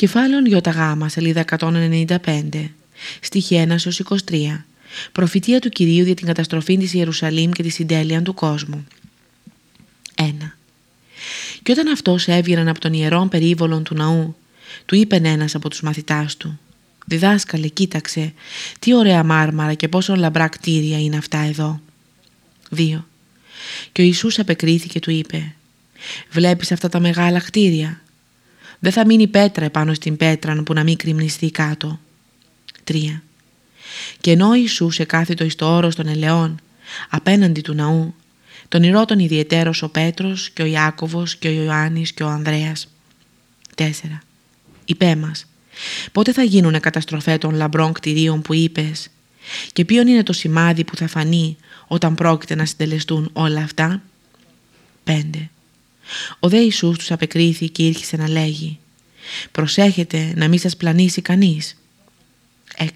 Κεφάλαιον ΙΓ, σελίδα 195, στοιχεία 1 23. Προφητεία του Κυρίου για την καταστροφή της Ιερουσαλήμ και της συντέλεια του κόσμου. 1. Και όταν αυτός έβγαιναν από τον ιερόν περίβολον του ναού, του είπε ένας από τους μαθητάς του «Διδάσκαλε, κοίταξε, τι ωραία μάρμαρα και πόσο λαμπρά κτίρια είναι αυτά εδώ». 2. Και ο Ιησούς απεκρίθηκε του είπε «Βλέπεις αυτά τα μεγάλα κτίρια, δεν θα μείνει πέτρα επάνω στην πέτρα που να μην κρυμνιστεί κάτω. 3. Και ενώ ο Ιησούς εκάθιτο εις το όρος των ελαιών, απέναντι του ναού, τον ηρώταν ιδιαιτέρως ο Πέτρος και ο Ιάκωβος και ο Ιωάννης και ο Ανδρέας. 4. Υπέ μας, πότε θα γίνουνε καταστροφέ των λαμπρών κτηρίων που είπες; Και ποιον είναι το σημάδι που θα φανεί όταν πρόκειται να συντελεστούν όλα αυτά; 5. Ο δε Ιησούς τους απεκρίθη και ήρχισε να λέγει «Προσέχετε να μην σας πλανήσει κανείς». 6.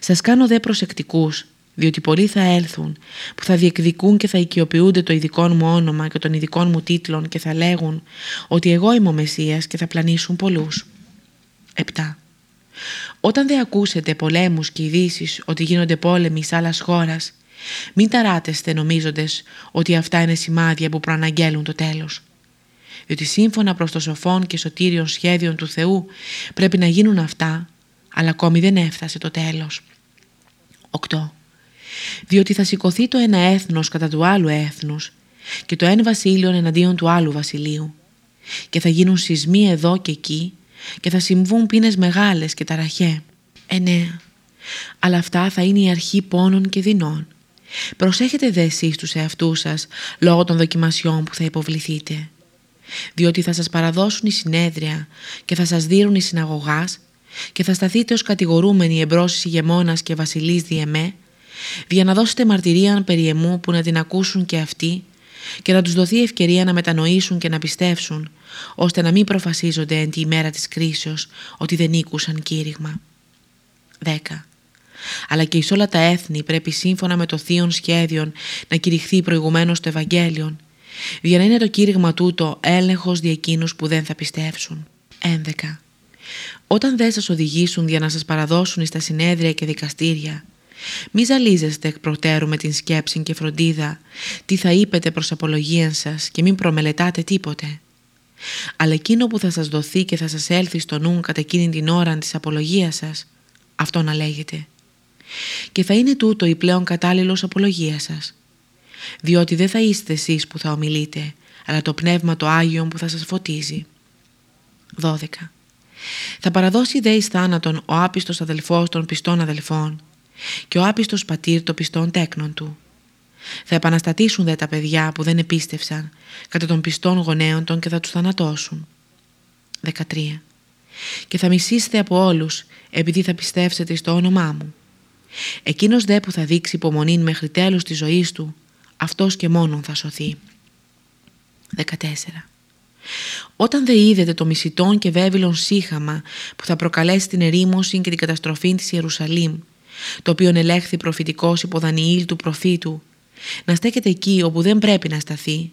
Σας κάνω δε προσεκτικούς, διότι πολλοί θα έλθουν που θα διεκδικούν και θα οικειοποιούνται το ειδικό μου όνομα και των ειδικών μου τίτλων και θα λέγουν ότι εγώ είμαι ο Μεσσίας και θα πλανήσουν πολλούς. 7. Όταν δεν ακούσετε πολέμους και ειδήσεις ότι γίνονται πόλεμοι σε άλλας χώρας μην ταράτεστε νομίζοντες ότι αυτά είναι σημάδια που προαναγγέλουν το τέλος. Διότι σύμφωνα προς το σοφόν και σωτήριον σχέδιον του Θεού πρέπει να γίνουν αυτά, αλλά ακόμη δεν έφτασε το τέλος. 8. Διότι θα σηκωθεί το ένα έθνος κατά του άλλου έθνους και το ένα βασίλειο εναντίον του άλλου βασιλείου και θα γίνουν σεισμοί εδώ και εκεί και θα συμβούν πίνες μεγάλες και ταραχέ. 9. Αλλά αυτά θα είναι η αρχή πόνων και δεινών Προσέχετε δε εσείς τους εαυτούς σας λόγω των δοκιμασιών που θα υποβληθείτε. Διότι θα σας παραδώσουν οι συνέδρια και θα σας δίνουν οι συναγωγάς και θα σταθείτε ως κατηγορούμενοι εμπρός εις ηγεμόνας και βασιλείς διεμέ για να δώσετε μαρτυρία περί εμού που να την ακούσουν και αυτοί και να τους δοθεί ευκαιρία να μετανοήσουν και να πιστεύσουν ώστε να μην προφασίζονται εν τη ημέρα της κρίσεως ότι δεν ήκουσαν κήρυγμα. 10 αλλά και εις όλα τα έθνη πρέπει σύμφωνα με το θείον σχέδιον να κηρυχθεί προηγουμένως το Ευαγγέλιον, για να είναι το κήρυγμα τούτο έλεγχος για εκείνους που δεν θα πιστεύσουν. 11. Όταν δεν σας οδηγήσουν για να σας παραδώσουν στα συνέδρια και δικαστήρια, μη ζαλίζεστε εκ προτέρου με την σκέψη και φροντίδα τι θα είπετε προς απολογίαν σας και μην προμελετάτε τίποτε. Αλλά εκείνο που θα σας δοθεί και θα σας έλθει στο νου κατά εκείνη την ώρα της απολογίας σας, αυτό να λέγεται και θα είναι τούτο η πλέον κατάλληλος απολογία σας. Διότι δεν θα είστε εσείς που θα ομιλείτε, αλλά το Πνεύμα το Άγιον που θα σας φωτίζει. 12. Θα παραδώσει δε εις θάνατον ο άπιστος αδελφός των πιστών αδελφών και ο άπιστος πατήρ των πιστών τέκνων του. Θα επαναστατήσουν δε τα παιδιά που δεν επίστευσαν κατά των πιστών γονέων των και θα τους θανατώσουν. 13. Και θα μισήσετε από όλους επειδή θα πιστεύσετε στο όνομά μου. Εκείνος δε που θα δείξει υπομονή μέχρι τέλους της ζωής του, αυτός και μόνον θα σωθεί. 14. Όταν δε είδετε το μισητόν και βέβαιλον σύχαμα που θα προκαλέσει την ερήμωση και την καταστροφή της Ιερουσαλήμ, το οποίο ελέγχθη προφητικός υπό Δανιήλ του προφήτου, να στέκεται εκεί όπου δεν πρέπει να σταθεί,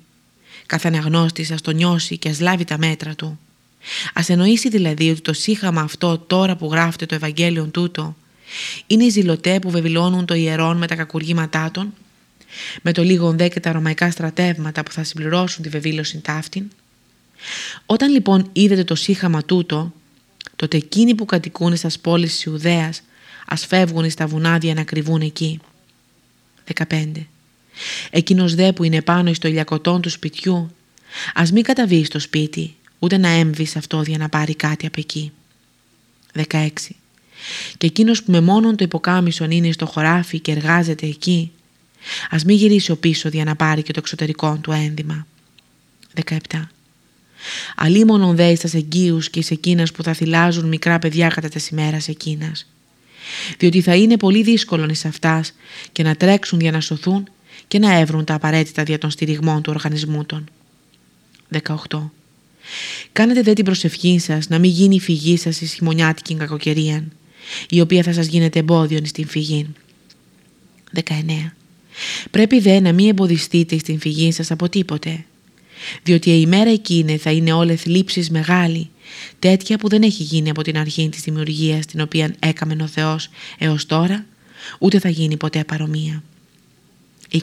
καθ' αναγνώστης ας το νιώσει και ας λάβει τα μέτρα του. Ας εννοήσει δηλαδή ότι το σύχαμα αυτό τώρα που γράφεται το Ευαγγέλιο τούτο είναι οι ζηλωτέ που βεβηλώνουν το ιερόν με τα κακουργήματά των, με το λίγο δε και τα ρωμαϊκά στρατεύματα που θα συμπληρώσουν τη βεβήλωση ταύτην. Όταν λοιπόν είδετε το σύχαμα τούτο, τότε εκείνοι που κατοικούν στα πόλεις της Ιουδαίας ας φεύγουν στα βουνάδια να κρυβούν εκεί. 15. Εκείνος δε που είναι πάνω στο ηλιακοτόν του σπιτιού, ας μην καταβεί στο σπίτι, ούτε να έμβει σε αυτό για να πάρει κάτι από εκεί. 16 και εκείνος που με μόνον το υποκάμισον είναι στο χωράφι και εργάζεται εκεί, ας μην γυρίσει ο πίσω για να πάρει και το εξωτερικό του ένδυμα. 17. Αλίμονον δε εις εγγύους και εις εκείνας που θα θυλάζουν μικρά παιδιά κατά τις ημέρας εκείνας. Διότι θα είναι πολύ δύσκολο εις αυτάς και να τρέξουν για να σωθούν και να έβρουν τα απαραίτητα δια των στηριγμών του οργανισμού των. 18. Κάνετε δε την προσευχή σας να μην γίνει η φυγή σας εις χειμωνιάτικη κακοκαιρία η οποία θα σας γίνεται εμπόδιον στην φυγή. 19. Πρέπει δε να μην εμποδιστείτε στην φυγή σας από τίποτε, διότι η ημέρα εκείνη θα είναι όλες λήψεις μεγάλη τέτοια που δεν έχει γίνει από την αρχή της δημιουργίας την οποία έκαμε ο Θεός έως τώρα, ούτε θα γίνει ποτέ παρομοία. 20.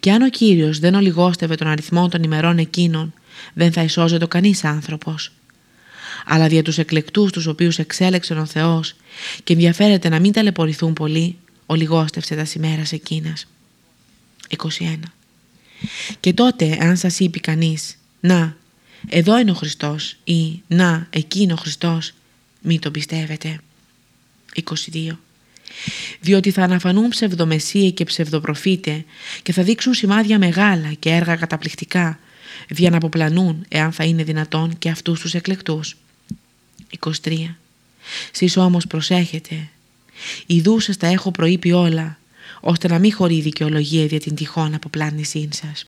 Και αν ο Κύριος δεν ολιγόστευε τον αριθμό των ημερών εκείνων, δεν θα εισώζεται κανείς άνθρωπος. Αλλά δια τους εκλεκτούς τους οποίους εξέλεξε ο Θεός και ενδιαφέρεται να μην ταλαιπωρηθούν πολύ, ολιγόστευσε τα σημέρας εκείνας. 21. Και τότε αν σας είπε κανείς «Να, εδώ είναι ο Χριστός» ή «Να, εκεί είναι ο Χριστός», μη το πιστεύετε. 22. Διότι θα αναφανούν ψευδομεσίε και ψευδοπροφήτε και θα δείξουν σημάδια μεγάλα και έργα καταπληκτικά για να αποπλανούν εάν θα είναι δυνατόν και αυτούς τους εκλεκτούς. 23. Σεις όμως προσέχετε. Ιδού σας τα έχω προείπει όλα ώστε να μην χωρεί δικαιολογία για την τυχόν αποπλάνησή σας.